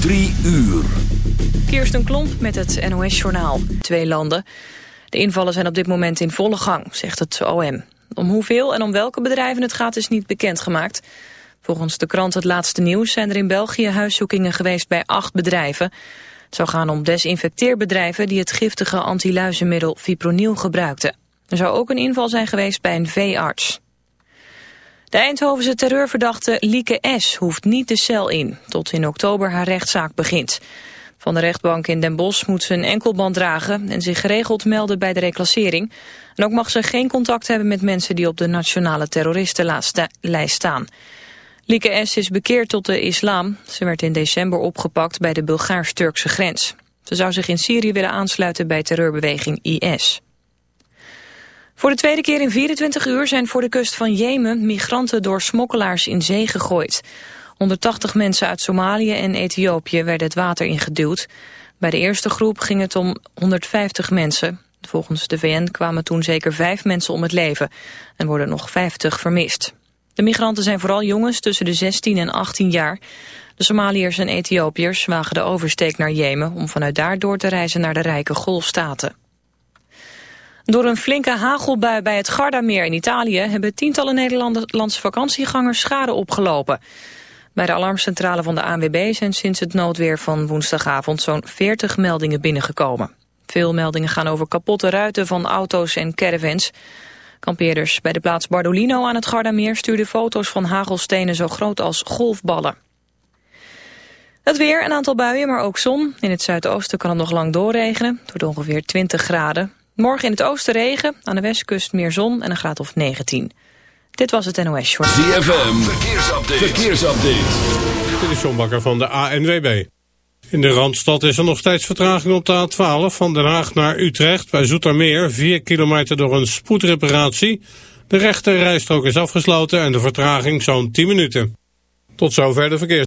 Drie uur. Kirsten Klomp met het NOS-journaal. Twee landen. De invallen zijn op dit moment in volle gang, zegt het OM. Om hoeveel en om welke bedrijven het gaat is niet bekendgemaakt. Volgens de krant Het Laatste Nieuws zijn er in België huiszoekingen geweest bij acht bedrijven. Het zou gaan om desinfecteerbedrijven die het giftige antiluizenmiddel fipronil gebruikten. Er zou ook een inval zijn geweest bij een veearts. De Eindhovense terreurverdachte Lieke S. hoeft niet de cel in, tot in oktober haar rechtszaak begint. Van de rechtbank in Den Bosch moet ze een enkelband dragen en zich geregeld melden bij de reclassering. En ook mag ze geen contact hebben met mensen die op de nationale terroristenlijst staan. Lieke S. is bekeerd tot de islam. Ze werd in december opgepakt bij de Bulgaars-Turkse grens. Ze zou zich in Syrië willen aansluiten bij terreurbeweging IS. Voor de tweede keer in 24 uur zijn voor de kust van Jemen migranten door smokkelaars in zee gegooid. 180 mensen uit Somalië en Ethiopië werden het water ingeduwd. Bij de eerste groep ging het om 150 mensen. Volgens de VN kwamen toen zeker vijf mensen om het leven en worden nog 50 vermist. De migranten zijn vooral jongens tussen de 16 en 18 jaar. De Somaliërs en Ethiopiërs wagen de oversteek naar Jemen om vanuit daar door te reizen naar de rijke golfstaten. Door een flinke hagelbui bij het Gardameer in Italië... hebben tientallen Nederlandse vakantiegangers schade opgelopen. Bij de alarmcentrale van de ANWB zijn sinds het noodweer van woensdagavond... zo'n 40 meldingen binnengekomen. Veel meldingen gaan over kapotte ruiten van auto's en caravans. Kampeerders bij de plaats Bardolino aan het Gardameer... stuurden foto's van hagelstenen zo groot als golfballen. Het weer, een aantal buien, maar ook zon. In het zuidoosten kan het nog lang doorregenen. Wordt ongeveer 20 graden. Morgen in het oosten regen, aan de westkust meer zon en een graad of 19. Dit was het NOS Short. ZFM, verkeersupdate. verkeersupdate. Dit is John Bakker van de ANWB. In de Randstad is er nog steeds vertraging op de A12 van Den Haag naar Utrecht. Bij Zoetermeer, 4 kilometer door een spoedreparatie. De rechte rijstrook is afgesloten en de vertraging zo'n 10 minuten. Tot zover de verkeers.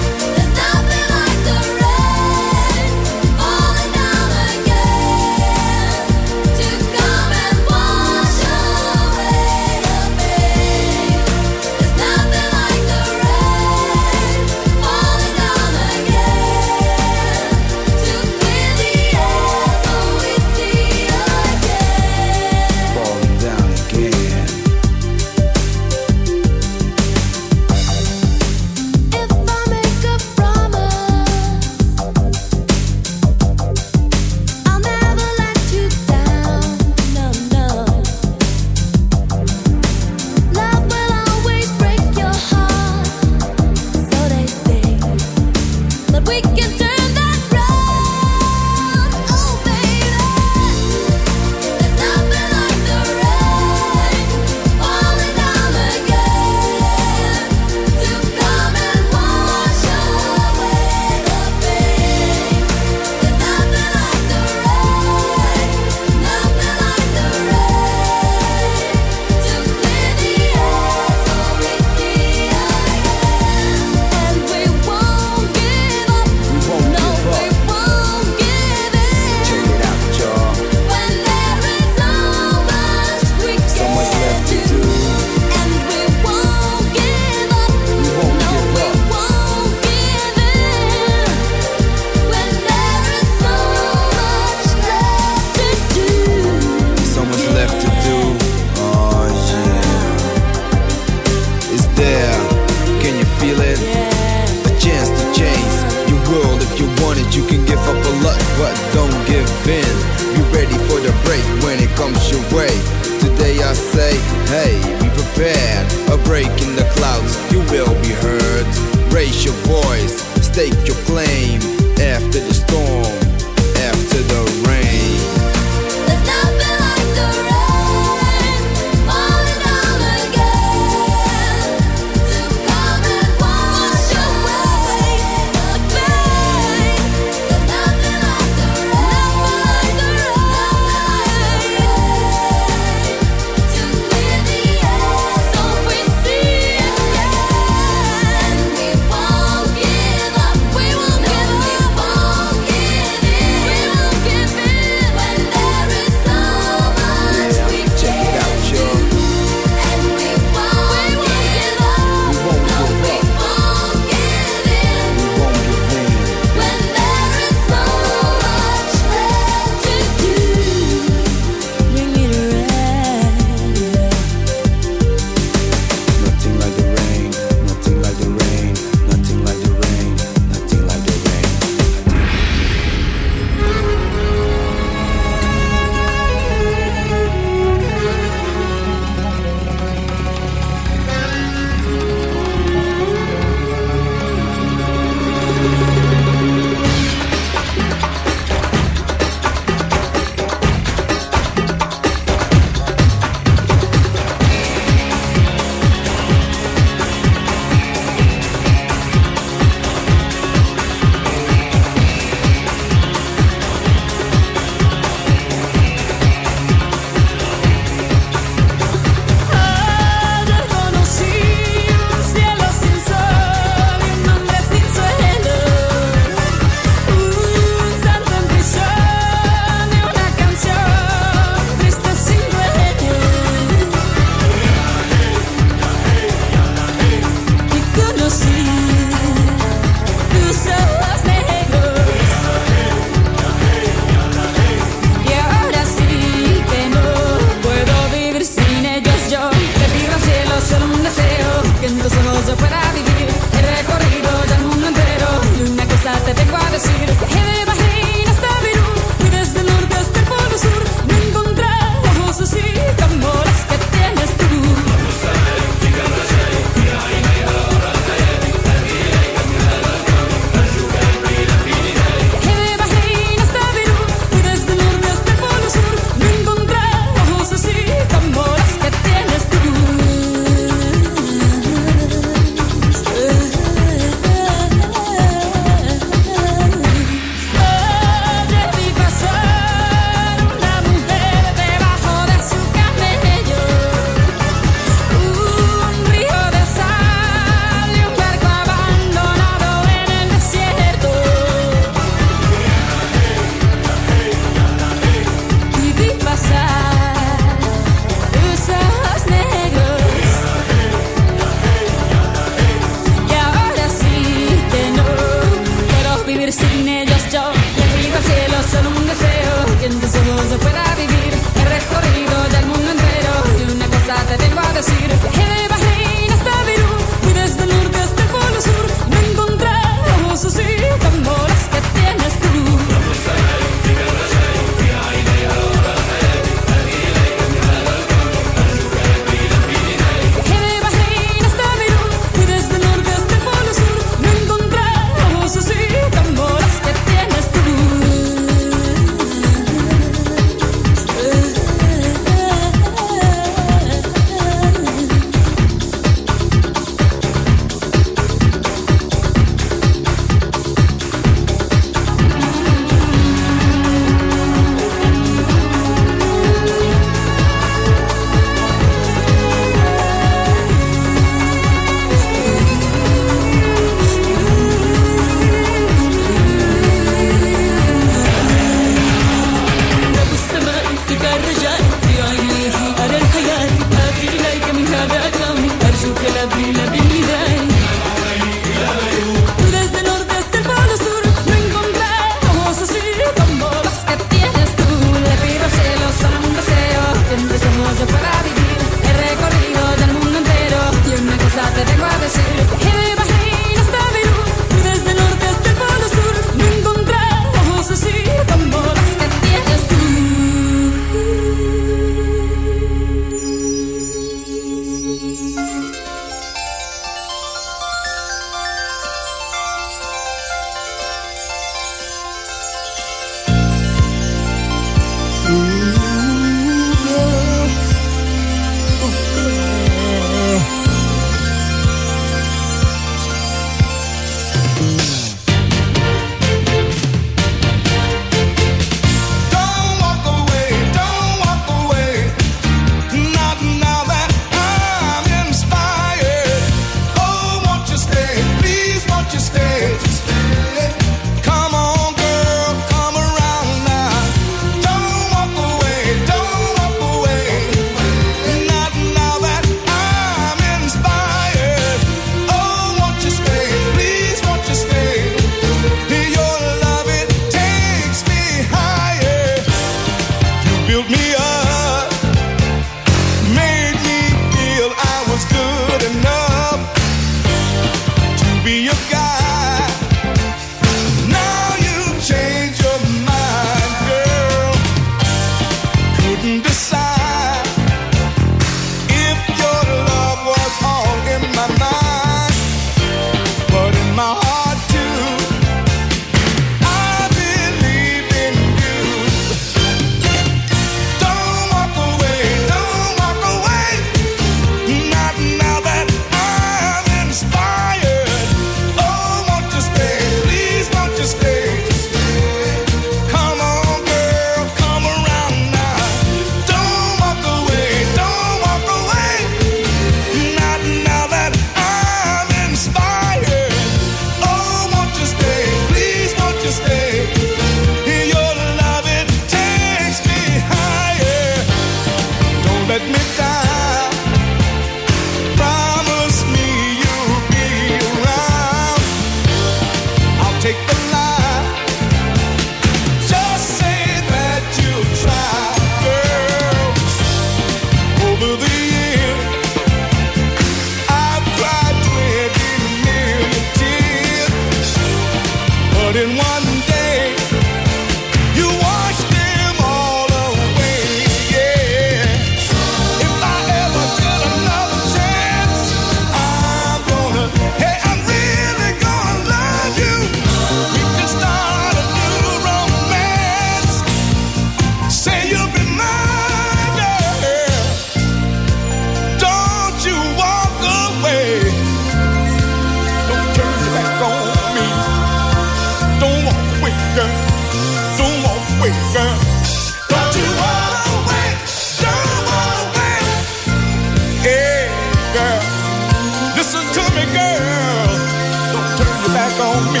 On me.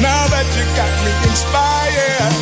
Now that you got me inspired.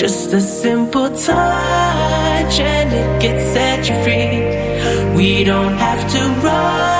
Just a simple touch and it gets set you free. We don't have to run.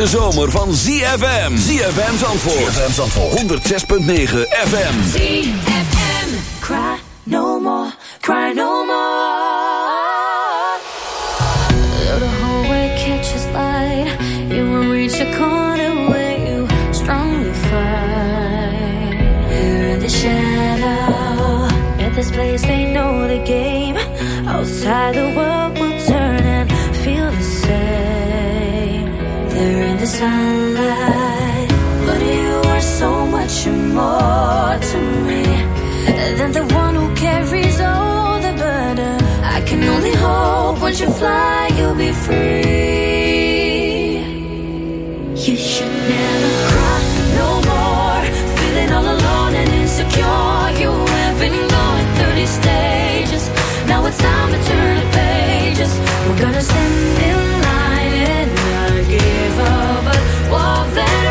De zomer van ZFM. ZFM Zandvoort. ZFM Zandvoort. 106.9 FM. ZFM. Cry no more. Cry no more. Though the hallway catches light, you will reach a corner where you strongly fight. You're in the shadow, at this place they know the game. Outside the you fly, you'll be free. You should never cry no more. Feeling all alone and insecure. You have been going 30 stages. Now it's time to turn the pages. We're gonna stand in line and not give up, but walk that.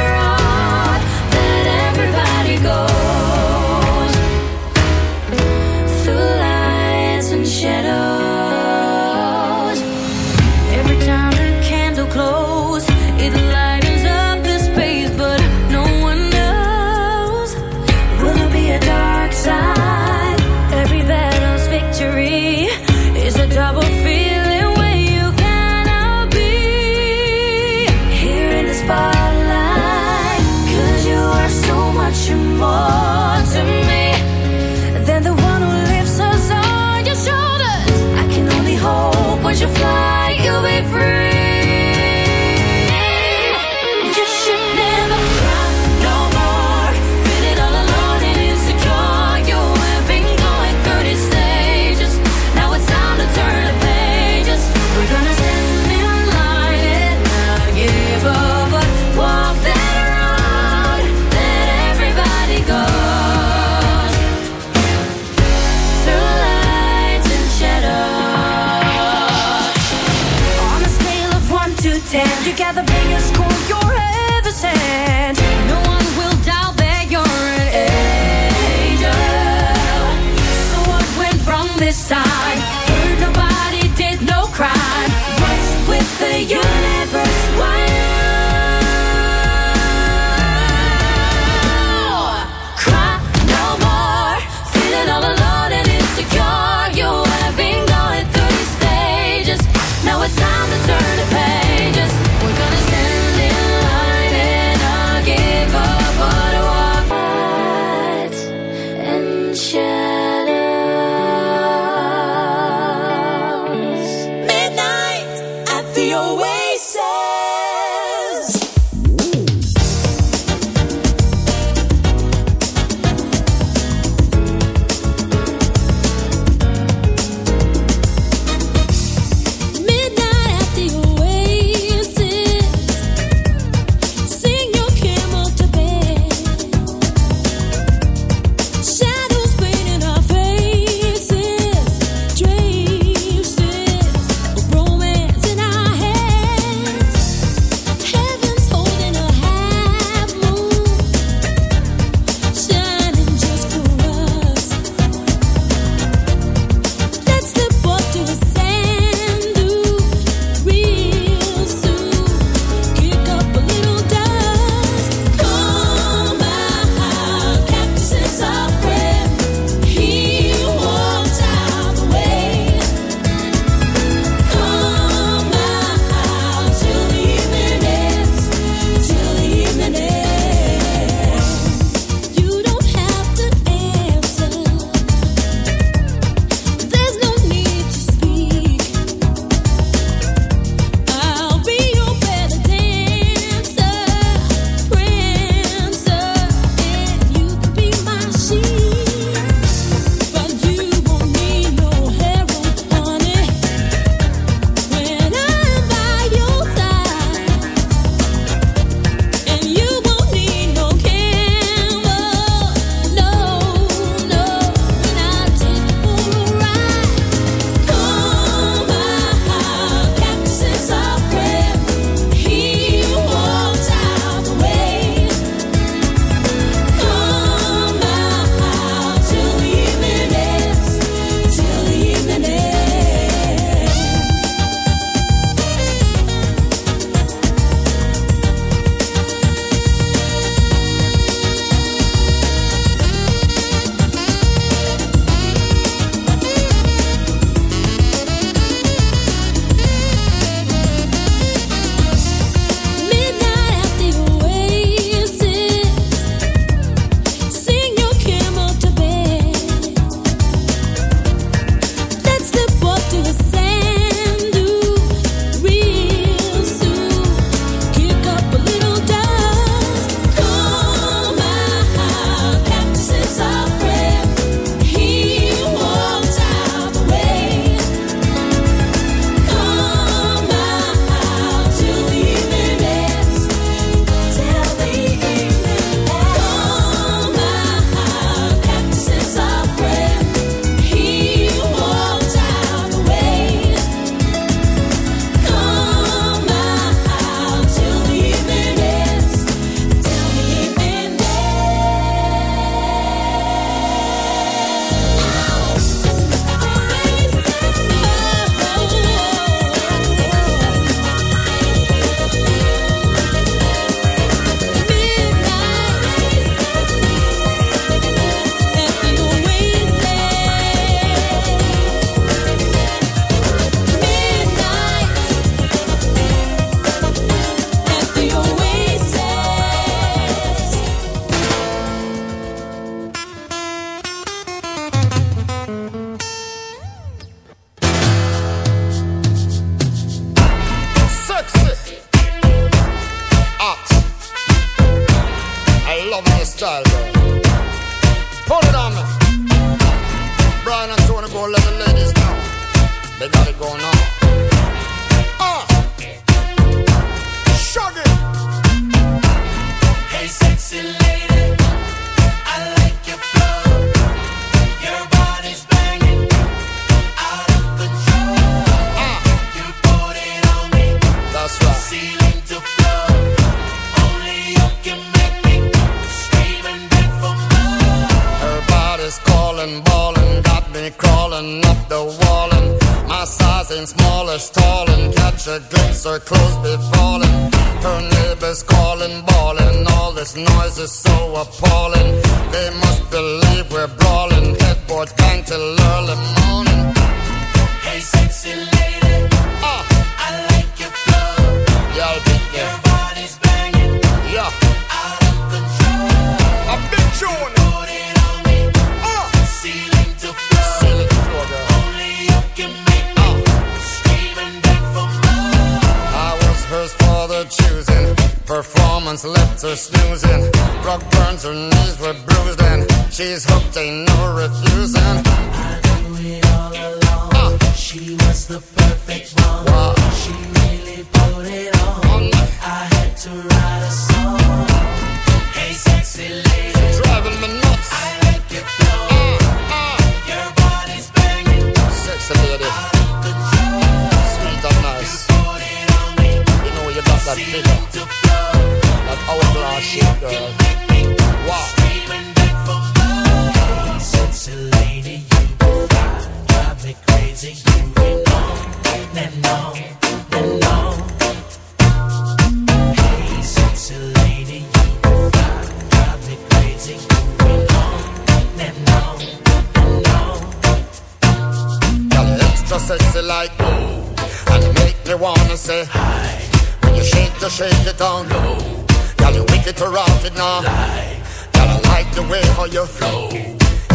feel like oh, and make me wanna say hi. When you shake, you shake it down No, Girl, you wicked to rough it now. Lie. Girl, I like the way how you flow.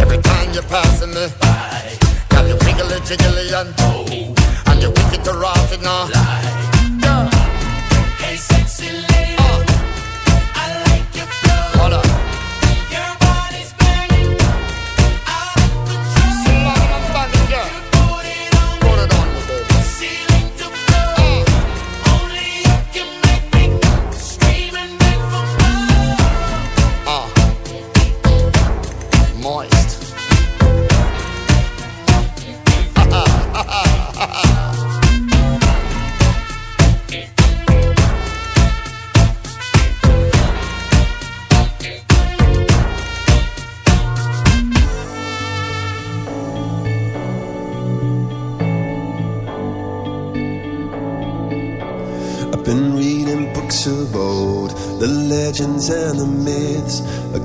Every time you're passing me by, girl, you wiggly jiggly and oh, and you wicked to rough it now. Lie.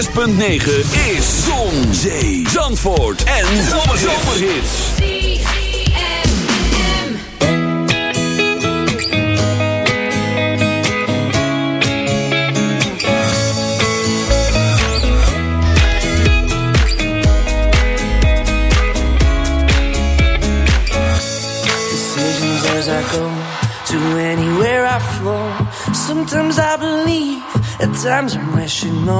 106.9 is Zon, Zee, Zandvoort en Zomerhits. Decisions as I go to anywhere I flow. Sometimes I believe, at times I'm rational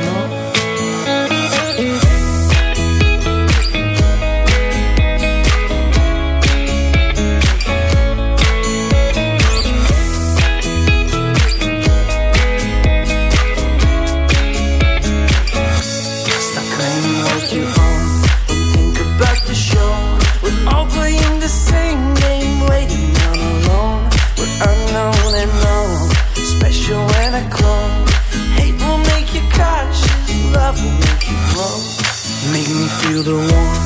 feel the warmth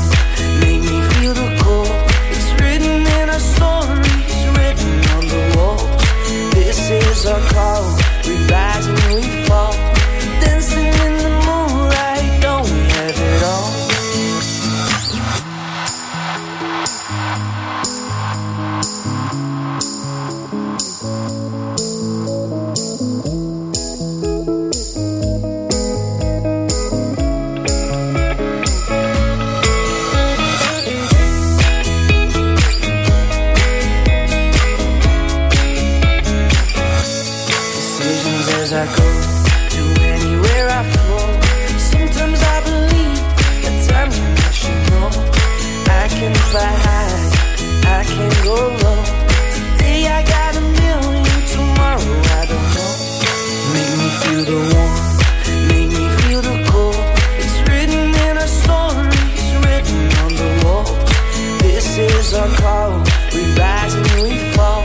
Is our call? We rise and we fall.